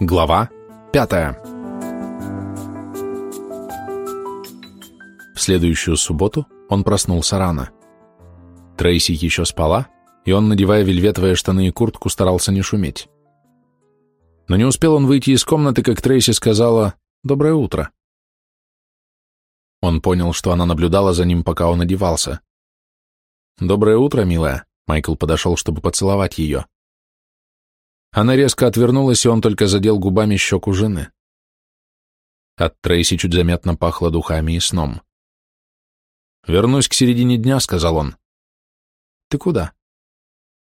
Глава пятая В следующую субботу он проснулся рано. Трейси еще спала, и он, надевая вельветовые штаны и куртку, старался не шуметь. Но не успел он выйти из комнаты, как Трейси сказала «Доброе утро». Он понял, что она наблюдала за ним, пока он одевался. «Доброе утро, милая», — Майкл подошел, чтобы поцеловать ее. Она резко отвернулась, и он только задел губами щеку жены. От Трейси чуть заметно пахло духами и сном. «Вернусь к середине дня», — сказал он. «Ты куда?»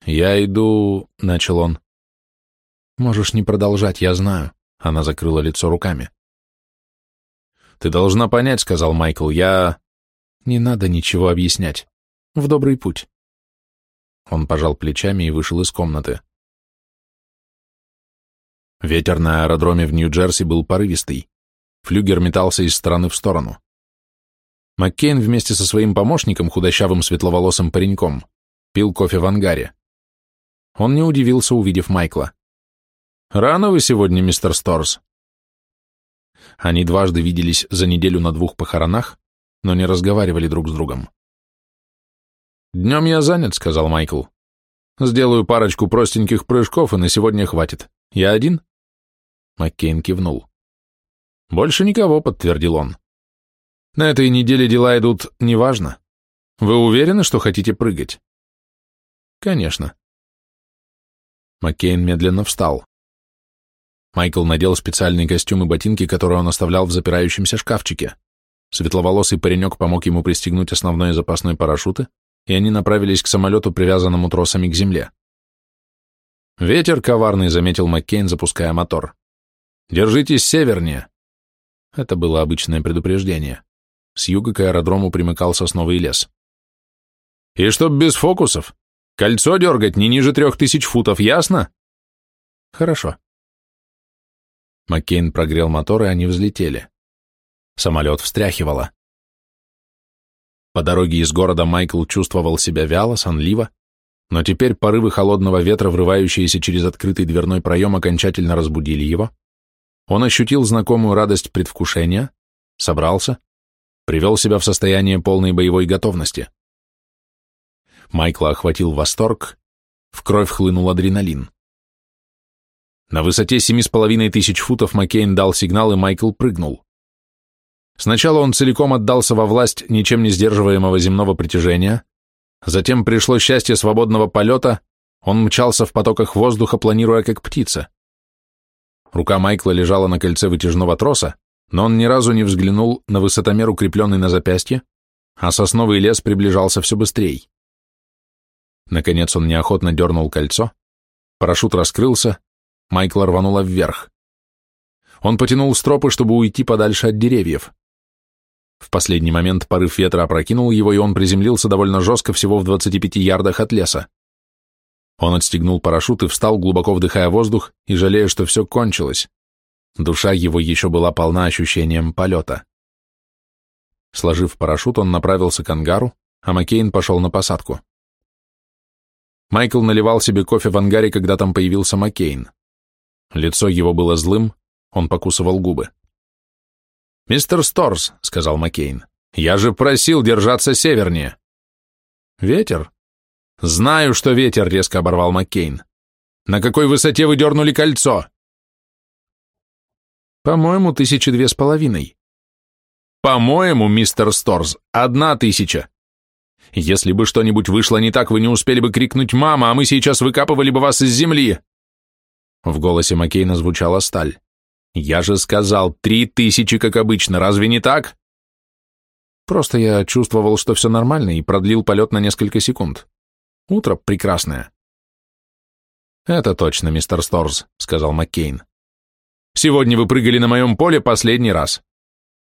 «Я иду...» — начал он. «Можешь не продолжать, я знаю». Она закрыла лицо руками. «Ты должна понять», — сказал Майкл, — «я...» «Не надо ничего объяснять. В добрый путь». Он пожал плечами и вышел из комнаты. Ветер на аэродроме в Нью-Джерси был порывистый. Флюгер метался из стороны в сторону. Маккейн вместе со своим помощником, худощавым светловолосым пареньком, пил кофе в ангаре. Он не удивился, увидев Майкла. «Рано вы сегодня, мистер Сторс?» Они дважды виделись за неделю на двух похоронах, но не разговаривали друг с другом. «Днем я занят», — сказал Майкл. «Сделаю парочку простеньких прыжков, и на сегодня хватит. Я один?» Маккейн кивнул. «Больше никого», — подтвердил он. На этой неделе дела идут неважно. Вы уверены, что хотите прыгать? Конечно. Маккейн медленно встал. Майкл надел специальный костюм и ботинки, которые он оставлял в запирающемся шкафчике. Светловолосый паренек помог ему пристегнуть основной запасной парашюты, и они направились к самолету, привязанному тросами к земле. «Ветер коварный», — заметил Маккейн, запуская мотор. «Держитесь севернее». Это было обычное предупреждение. С юга к аэродрому примыкал сосновый лес. «И чтоб без фокусов. Кольцо дергать не ниже трех тысяч футов, ясно?» «Хорошо». Маккейн прогрел мотор, и они взлетели. Самолет встряхивало. По дороге из города Майкл чувствовал себя вяло, сонливо, но теперь порывы холодного ветра, врывающиеся через открытый дверной проем, окончательно разбудили его. Он ощутил знакомую радость предвкушения, собрался, привел себя в состояние полной боевой готовности. Майкла охватил восторг, в кровь хлынул адреналин. На высоте семи с половиной тысяч футов Маккейн дал сигнал, и Майкл прыгнул. Сначала он целиком отдался во власть ничем не сдерживаемого земного притяжения, затем пришло счастье свободного полета, он мчался в потоках воздуха, планируя как птица. Рука Майкла лежала на кольце вытяжного троса, но он ни разу не взглянул на высотомер, укрепленный на запястье, а сосновый лес приближался все быстрее. Наконец он неохотно дернул кольцо, парашют раскрылся, Майкл рванула вверх. Он потянул стропы, чтобы уйти подальше от деревьев. В последний момент порыв ветра опрокинул его, и он приземлился довольно жестко всего в 25 ярдах от леса. Он отстегнул парашют и встал, глубоко вдыхая воздух и жалея, что все кончилось. Душа его еще была полна ощущением полета. Сложив парашют, он направился к ангару, а Маккейн пошел на посадку. Майкл наливал себе кофе в ангаре, когда там появился Маккейн. Лицо его было злым, он покусывал губы. «Мистер Сторс», — сказал Маккейн, — «я же просил держаться севернее». «Ветер?» «Знаю, что ветер», — резко оборвал Маккейн. «На какой высоте вы дернули кольцо?» По-моему, тысячи две с половиной. По-моему, мистер Сторз, одна тысяча. Если бы что-нибудь вышло не так, вы не успели бы крикнуть «Мама!», а мы сейчас выкапывали бы вас из земли. В голосе Маккейна звучала сталь. Я же сказал, три тысячи, как обычно, разве не так? Просто я чувствовал, что все нормально, и продлил полет на несколько секунд. Утро прекрасное. Это точно, мистер Сторз, сказал Маккейн. Сегодня вы прыгали на моем поле последний раз.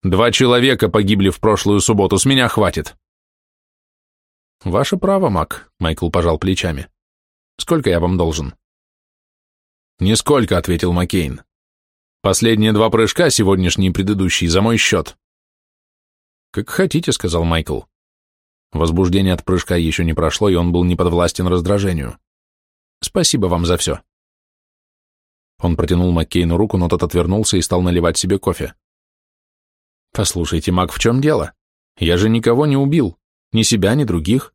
Два человека погибли в прошлую субботу, с меня хватит. Ваше право, Мак, Майкл пожал плечами. Сколько я вам должен? Нисколько, ответил Маккейн. Последние два прыжка, сегодняшний и предыдущий, за мой счет. Как хотите, сказал Майкл. Возбуждение от прыжка еще не прошло, и он был не подвластен раздражению. Спасибо вам за все. Он протянул Маккейну руку, но тот отвернулся и стал наливать себе кофе. «Послушайте, Мак, в чем дело? Я же никого не убил. Ни себя, ни других».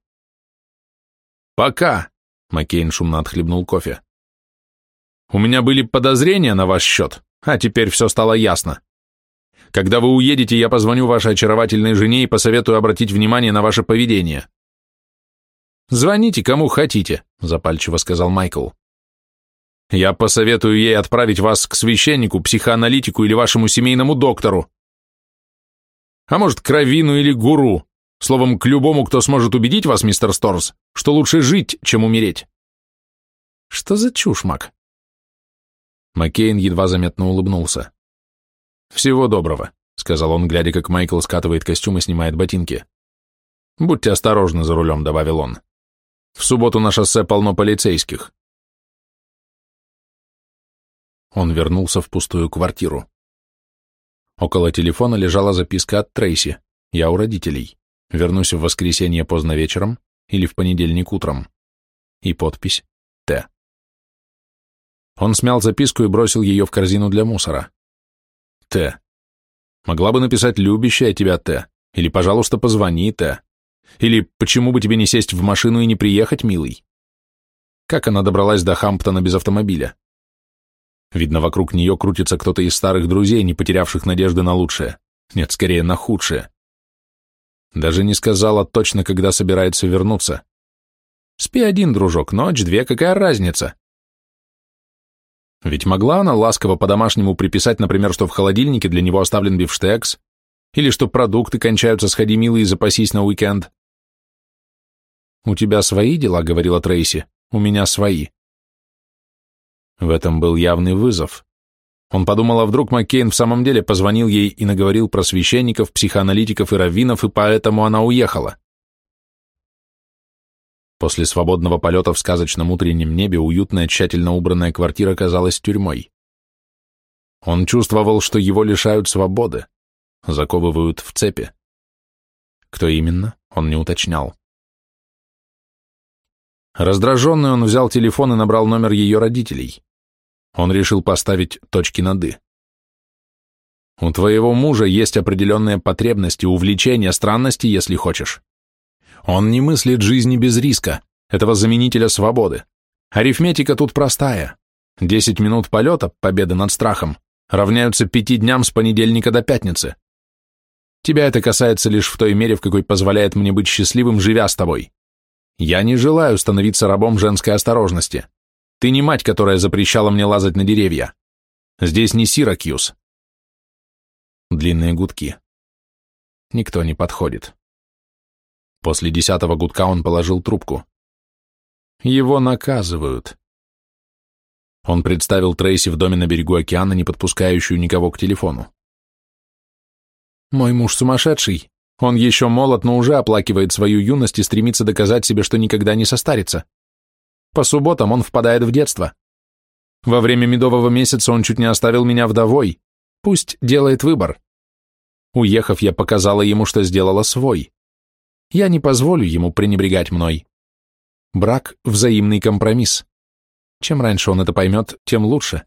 «Пока!» — Маккейн шумно отхлебнул кофе. «У меня были подозрения на ваш счет, а теперь все стало ясно. Когда вы уедете, я позвоню вашей очаровательной жене и посоветую обратить внимание на ваше поведение». «Звоните кому хотите», — запальчиво сказал Майкл. Я посоветую ей отправить вас к священнику, психоаналитику или вашему семейному доктору. А может, к раввину или гуру. Словом, к любому, кто сможет убедить вас, мистер Сторс, что лучше жить, чем умереть. Что за чушь, Мак? Маккейн едва заметно улыбнулся. «Всего доброго», — сказал он, глядя, как Майкл скатывает костюм и снимает ботинки. «Будьте осторожны за рулем», — добавил он. «В субботу на шоссе полно полицейских. Он вернулся в пустую квартиру. Около телефона лежала записка от Трейси. Я у родителей. Вернусь в воскресенье поздно вечером или в понедельник утром. И подпись. Он смял записку и бросил ее в корзину для мусора. «Т». Могла бы написать «любящая тебя Т» или «пожалуйста, позвони Т» или «почему бы тебе не сесть в машину и не приехать, милый?» Как она добралась до Хамптона без автомобиля? Видно, вокруг нее крутится кто-то из старых друзей, не потерявших надежды на лучшее. Нет, скорее, на худшее. Даже не сказала точно, когда собирается вернуться. Спи один, дружок, ночь, две, какая разница? Ведь могла она ласково по-домашнему приписать, например, что в холодильнике для него оставлен бифштекс, или что продукты кончаются, сходи, милый, и запасись на уикенд. «У тебя свои дела», — говорила Трейси, — «у меня свои». В этом был явный вызов. Он подумал, а вдруг Маккейн в самом деле позвонил ей и наговорил про священников, психоаналитиков и раввинов, и поэтому она уехала. После свободного полета в сказочном утреннем небе уютная, тщательно убранная квартира казалась тюрьмой. Он чувствовал, что его лишают свободы, заковывают в цепи. Кто именно, он не уточнял. Раздраженный он взял телефон и набрал номер ее родителей. Он решил поставить точки над «и». У твоего мужа есть определенные потребности, увлечения, странности, если хочешь. Он не мыслит жизни без риска, этого заменителя свободы. Арифметика тут простая. Десять минут полета, победы над страхом, равняются пяти дням с понедельника до пятницы. Тебя это касается лишь в той мере, в какой позволяет мне быть счастливым, живя с тобой. Я не желаю становиться рабом женской осторожности. Ты не мать, которая запрещала мне лазать на деревья. Здесь не Сиракьюз. Длинные гудки. Никто не подходит. После десятого гудка он положил трубку. Его наказывают. Он представил Трейси в доме на берегу океана, не подпускающую никого к телефону. «Мой муж сумасшедший. Он еще молод, но уже оплакивает свою юность и стремится доказать себе, что никогда не состарится. По субботам он впадает в детство. Во время медового месяца он чуть не оставил меня вдовой. Пусть делает выбор. Уехав, я показала ему, что сделала свой. Я не позволю ему пренебрегать мной. Брак — взаимный компромисс. Чем раньше он это поймет, тем лучше.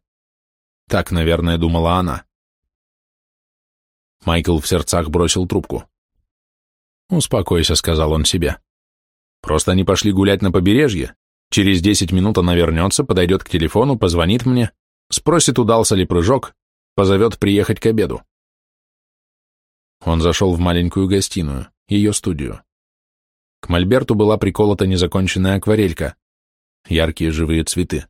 Так, наверное, думала она. Майкл в сердцах бросил трубку. «Успокойся», — сказал он себе. «Просто они пошли гулять на побережье. Через десять минут она вернется, подойдет к телефону, позвонит мне, спросит, удался ли прыжок, позовет приехать к обеду». Он зашел в маленькую гостиную, ее студию. К мольберту была приколота незаконченная акварелька, яркие живые цветы.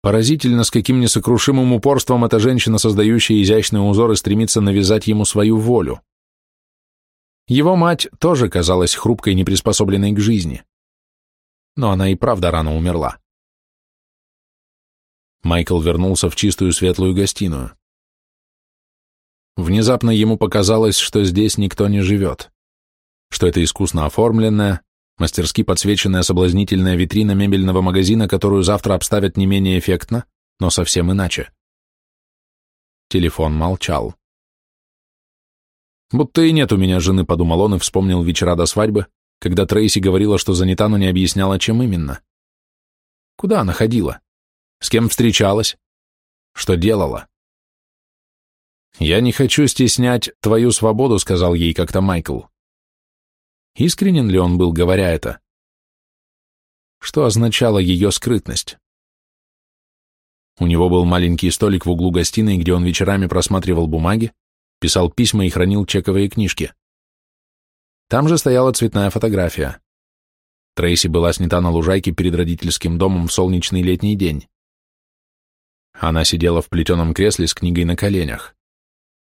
Поразительно, с каким несокрушимым упорством эта женщина, создающая изящные узоры, стремится навязать ему свою волю. Его мать тоже казалась хрупкой, неприспособленной к жизни. Но она и правда рано умерла. Майкл вернулся в чистую светлую гостиную. Внезапно ему показалось, что здесь никто не живет, что это искусно оформленная, мастерски подсвеченная соблазнительная витрина мебельного магазина, которую завтра обставят не менее эффектно, но совсем иначе. Телефон молчал. Будто и нет у меня жены, подумал он и вспомнил вечера до свадьбы, когда Трейси говорила, что занята, но не объясняла, чем именно. Куда она ходила? С кем встречалась? Что делала? «Я не хочу стеснять твою свободу», — сказал ей как-то Майкл. Искренен ли он был, говоря это? Что означала ее скрытность? У него был маленький столик в углу гостиной, где он вечерами просматривал бумаги, писал письма и хранил чековые книжки. Там же стояла цветная фотография. Трейси была снята на лужайке перед родительским домом в солнечный летний день. Она сидела в плетеном кресле с книгой на коленях.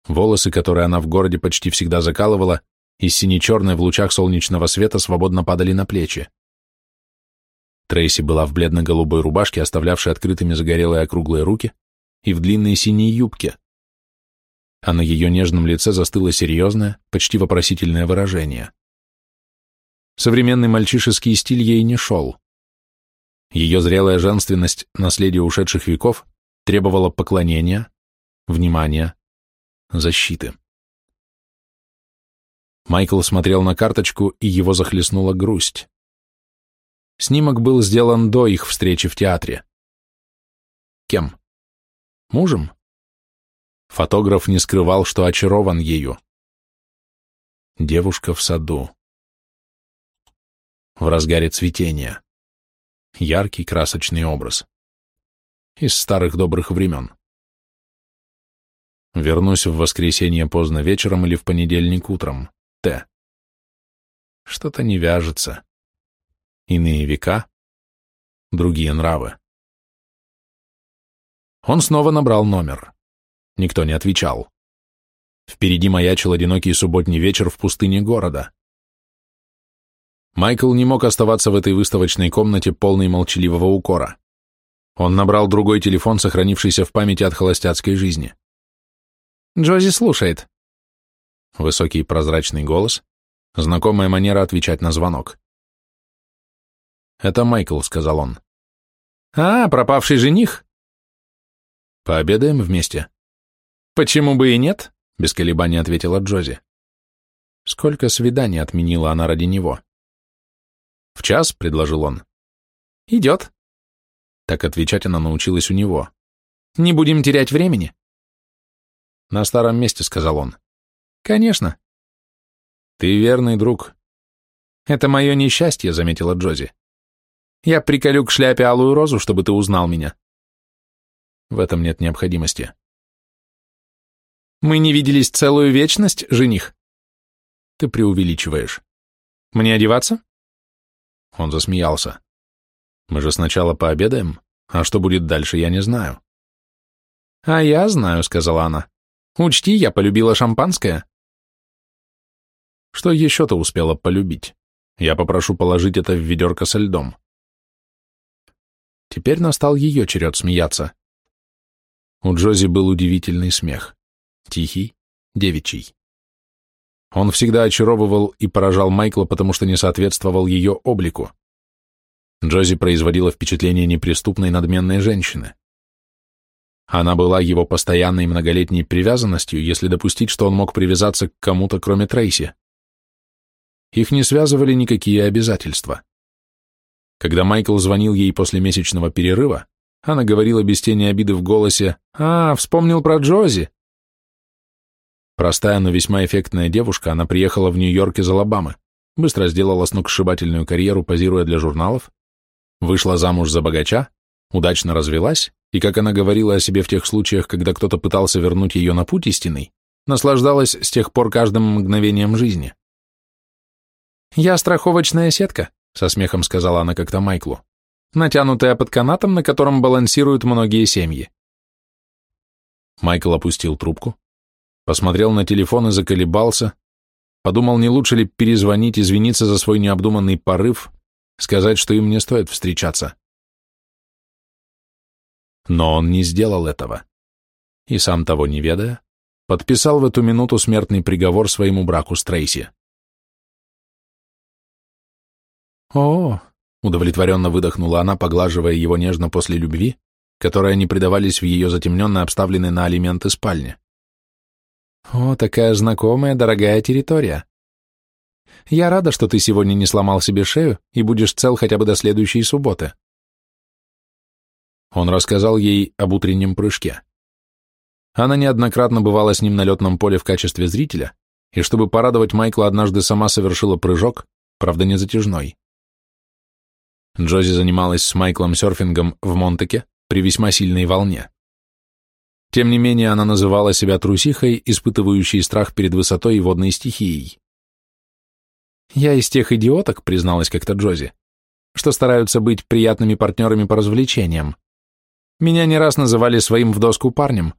Волосы, которые она в городе почти всегда закалывала, из сине-черной в лучах солнечного света свободно падали на плечи. Трейси была в бледно-голубой рубашке, оставлявшей открытыми загорелые округлые руки, и в длинной синей юбке. А на ее нежном лице застыло серьезное, почти вопросительное выражение. Современный мальчишеский стиль ей не шел. Ее зрелая женственность, наследие ушедших веков, требовала поклонения, внимания, защиты. Майкл смотрел на карточку, и его захлестнула грусть. Снимок был сделан до их встречи в театре. Кем? Мужем? Фотограф не скрывал, что очарован ею. Девушка в саду. В разгаре цветения. Яркий красочный образ. Из старых добрых времен. Вернусь в воскресенье поздно вечером или в понедельник утром. Т. Что-то не вяжется. Иные века, другие нравы. Он снова набрал номер. Никто не отвечал. Впереди маячил одинокий субботний вечер в пустыне города. Майкл не мог оставаться в этой выставочной комнате полной молчаливого укора. Он набрал другой телефон, сохранившийся в памяти от холостяцкой жизни. «Джози слушает». Высокий прозрачный голос, знакомая манера отвечать на звонок. «Это Майкл», — сказал он. «А, пропавший жених?» «Пообедаем вместе?» «Почему бы и нет?» — без колебаний ответила Джози. Сколько свиданий отменила она ради него? «В час?» — предложил он. «Идет». Так отвечать она научилась у него. «Не будем терять времени». «На старом месте», — сказал он. «Конечно». «Ты верный друг». «Это мое несчастье», — заметила Джози. Я приколю к шляпе алую розу, чтобы ты узнал меня. В этом нет необходимости. Мы не виделись целую вечность, жених? Ты преувеличиваешь. Мне одеваться? Он засмеялся. Мы же сначала пообедаем, а что будет дальше, я не знаю. А я знаю, сказала она. Учти, я полюбила шампанское. Что еще-то успела полюбить? Я попрошу положить это в ведерко со льдом. Теперь настал ее черед смеяться. У Джози был удивительный смех. Тихий, девичий. Он всегда очаровывал и поражал Майкла, потому что не соответствовал ее облику. Джози производила впечатление неприступной надменной женщины. Она была его постоянной многолетней привязанностью, если допустить, что он мог привязаться к кому-то, кроме Трейси. Их не связывали никакие обязательства. Когда Майкл звонил ей после месячного перерыва, она говорила без тени обиды в голосе «А, вспомнил про Джози». Простая, но весьма эффектная девушка, она приехала в Нью-Йорк из Алабамы, быстро сделала сногсшибательную карьеру, позируя для журналов, вышла замуж за богача, удачно развелась, и, как она говорила о себе в тех случаях, когда кто-то пытался вернуть ее на путь истинный, наслаждалась с тех пор каждым мгновением жизни. «Я страховочная сетка», со смехом сказала она как-то Майклу, натянутая под канатом, на котором балансируют многие семьи. Майкл опустил трубку, посмотрел на телефон и заколебался, подумал, не лучше ли перезвонить, извиниться за свой необдуманный порыв, сказать, что им не стоит встречаться. Но он не сделал этого. И сам того не ведая, подписал в эту минуту смертный приговор своему браку с Трейси. О, удовлетворенно выдохнула она, поглаживая его нежно после любви, которой они предавались в ее затемненно обставленной на алименты спальне. О, такая знакомая, дорогая территория. Я рада, что ты сегодня не сломал себе шею и будешь цел хотя бы до следующей субботы. Он рассказал ей об утреннем прыжке. Она неоднократно бывала с ним на летном поле в качестве зрителя, и чтобы порадовать Майкла, однажды сама совершила прыжок, правда не затяжной. Джози занималась с Майклом серфингом в Монтеке при весьма сильной волне. Тем не менее, она называла себя трусихой, испытывающей страх перед высотой и водной стихией. «Я из тех идиоток», — призналась как-то Джози, «что стараются быть приятными партнерами по развлечениям. Меня не раз называли своим в доску парнем.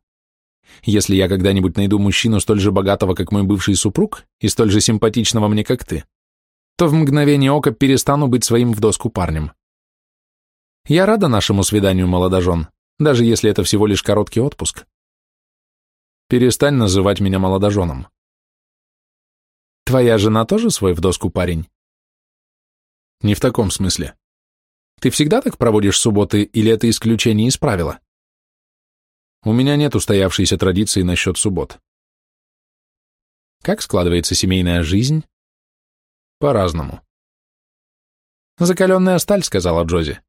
Если я когда-нибудь найду мужчину столь же богатого, как мой бывший супруг, и столь же симпатичного мне, как ты, то в мгновение ока перестану быть своим в доску парнем. Я рада нашему свиданию, молодожен, даже если это всего лишь короткий отпуск. Перестань называть меня молодоженом. Твоя жена тоже свой в доску парень? Не в таком смысле. Ты всегда так проводишь субботы, или это исключение из правила? У меня нет устоявшейся традиции насчет суббот. Как складывается семейная жизнь? По-разному. Закаленная сталь, сказала Джози.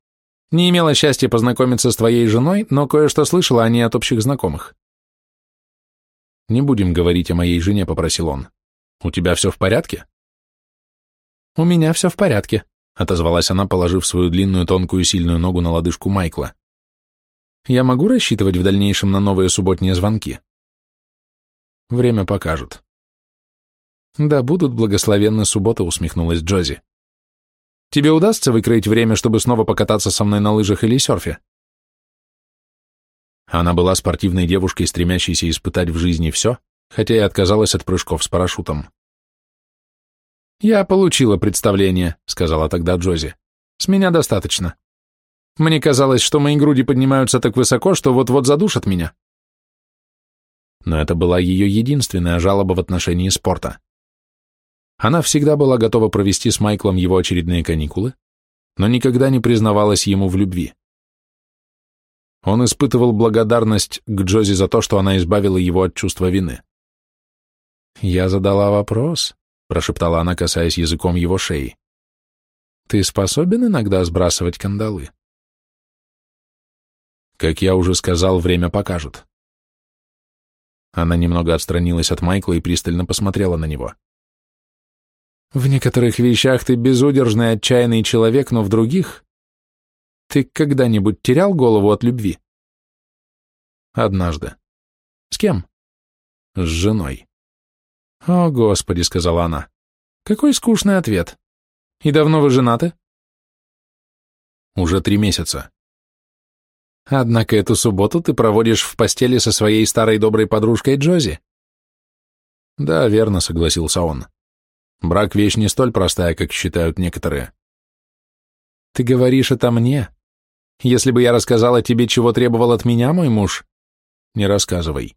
Не имела счастья познакомиться с твоей женой, но кое-что слышала о ней от общих знакомых. Не будем говорить о моей жене, попросил он. У тебя все в порядке? У меня все в порядке, отозвалась она, положив свою длинную, тонкую, сильную ногу на лодыжку Майкла. Я могу рассчитывать в дальнейшем на новые субботние звонки? Время покажет. Да будут благословенны субботы, усмехнулась Джози. Тебе удастся выкроить время, чтобы снова покататься со мной на лыжах или серфе? Она была спортивной девушкой, стремящейся испытать в жизни все, хотя и отказалась от прыжков с парашютом. «Я получила представление», — сказала тогда Джози. «С меня достаточно. Мне казалось, что мои груди поднимаются так высоко, что вот-вот задушат меня». Но это была ее единственная жалоба в отношении спорта. Она всегда была готова провести с Майклом его очередные каникулы, но никогда не признавалась ему в любви. Он испытывал благодарность к Джози за то, что она избавила его от чувства вины. «Я задала вопрос», — прошептала она, касаясь языком его шеи. «Ты способен иногда сбрасывать кандалы?» Как я уже сказал, время покажет. Она немного отстранилась от Майкла и пристально посмотрела на него. В некоторых вещах ты безудержный, отчаянный человек, но в других... Ты когда-нибудь терял голову от любви? Однажды. С кем? С женой. О, Господи, сказала она. Какой скучный ответ. И давно вы женаты? Уже три месяца. Однако эту субботу ты проводишь в постели со своей старой доброй подружкой Джози. Да, верно, согласился он. Брак — вещь не столь простая, как считают некоторые. Ты говоришь это мне? Если бы я рассказала тебе, чего требовал от меня мой муж? Не рассказывай.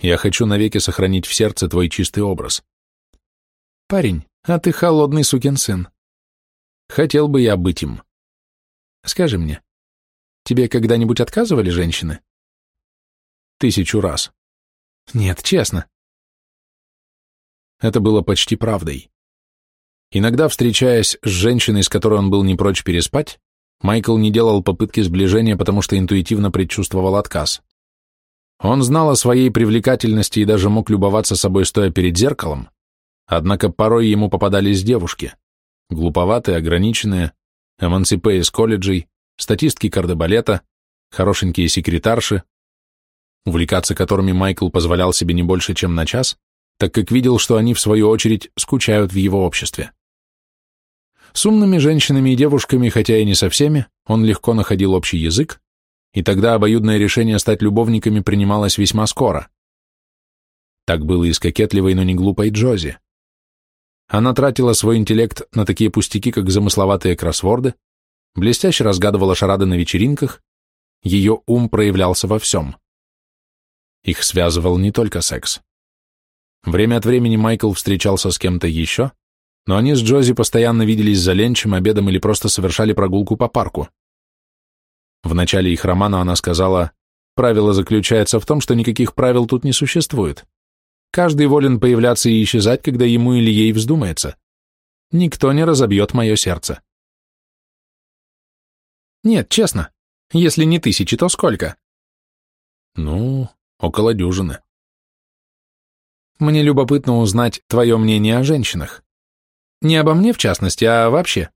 Я хочу навеки сохранить в сердце твой чистый образ. Парень, а ты холодный сукин сын. Хотел бы я быть им. Скажи мне, Тебе когда-нибудь отказывали женщины? Тысячу раз. Нет, честно. Это было почти правдой. Иногда, встречаясь с женщиной, с которой он был не прочь переспать, Майкл не делал попытки сближения, потому что интуитивно предчувствовал отказ. Он знал о своей привлекательности и даже мог любоваться собой, стоя перед зеркалом, однако порой ему попадались девушки, глуповатые, ограниченные, эмансипе из колледжей, статистки кардебалета, хорошенькие секретарши, увлекаться которыми Майкл позволял себе не больше, чем на час, так как видел, что они, в свою очередь, скучают в его обществе. С умными женщинами и девушками, хотя и не со всеми, он легко находил общий язык, и тогда обоюдное решение стать любовниками принималось весьма скоро. Так было и с кокетливой, но не глупой Джози. Она тратила свой интеллект на такие пустяки, как замысловатые кроссворды, блестяще разгадывала шарады на вечеринках, ее ум проявлялся во всем. Их связывал не только секс. Время от времени Майкл встречался с кем-то еще, но они с Джози постоянно виделись за ленчем, обедом или просто совершали прогулку по парку. В начале их романа она сказала, «Правило заключается в том, что никаких правил тут не существует. Каждый волен появляться и исчезать, когда ему или ей вздумается. Никто не разобьет мое сердце». Нет, честно. Если не тысячи, то сколько? Ну, около дюжины. Мне любопытно узнать твое мнение о женщинах. Не обо мне, в частности, а вообще.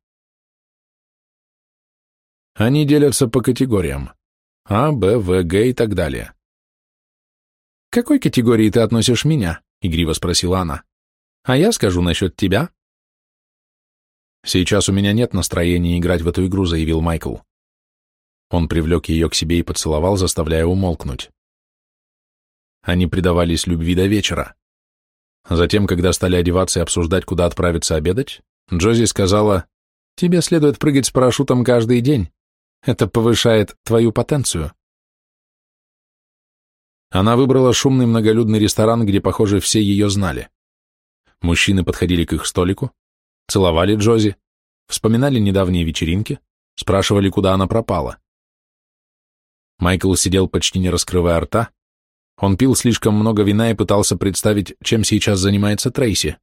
Они делятся по категориям. А, Б, В, Г и так далее. «К какой категории ты относишь меня?» — игриво спросила она. «А я скажу насчет тебя». «Сейчас у меня нет настроения играть в эту игру», — заявил Майкл. Он привлек ее к себе и поцеловал, заставляя умолкнуть. Они предавались любви до вечера. Затем, когда стали одеваться и обсуждать, куда отправиться обедать, Джози сказала, «Тебе следует прыгать с парашютом каждый день. Это повышает твою потенцию. Она выбрала шумный многолюдный ресторан, где, похоже, все ее знали. Мужчины подходили к их столику, целовали Джози, вспоминали недавние вечеринки, спрашивали, куда она пропала. Майкл сидел почти не раскрывая рта, он пил слишком много вина и пытался представить, чем сейчас занимается Трейси.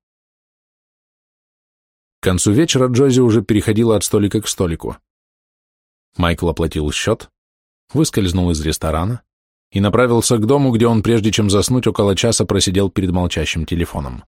К концу вечера Джози уже переходила от столика к столику. Майкл оплатил счет, выскользнул из ресторана и направился к дому, где он, прежде чем заснуть, около часа просидел перед молчащим телефоном.